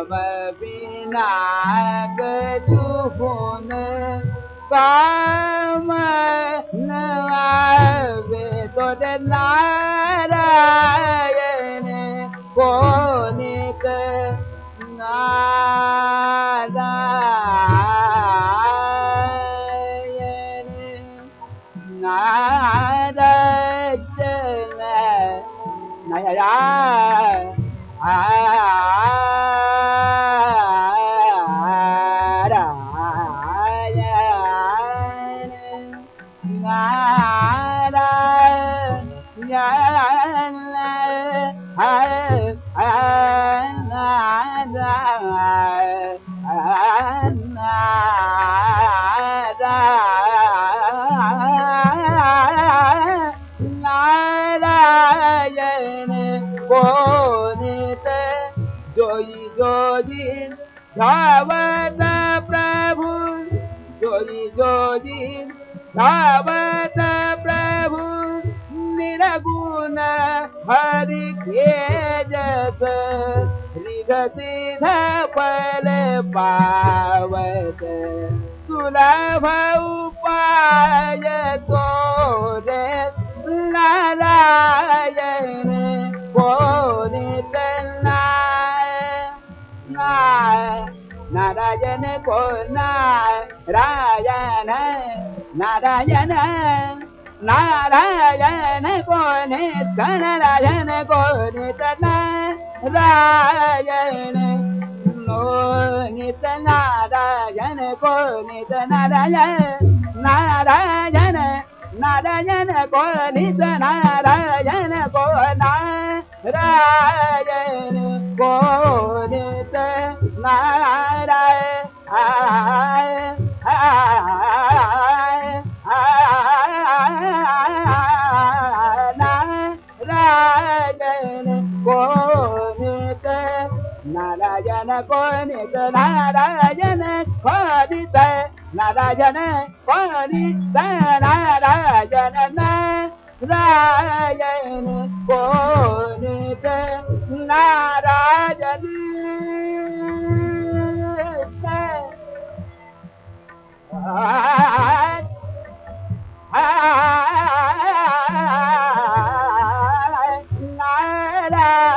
नाम बिना गजून काम नवे तोर नारायण कोणिक नारायण नारायण नारायण नारायण कोणित जोई जोजी धावत प्रभू निरगुण हरि के जस श्रीगसिध फल पावत सुलभ उपाय तो रे नारायण कोणित नारायण को नारायण नारायण नारायण कोणित नारायण कोणित नारायण. नोनित नारायण कोणित नारायण नारायण नारायण कोणित नारायण को नारायण कोणित नारायण कोणित नारायण कोणित नारायण कोणित नारायण नारायण कोणित नारायण da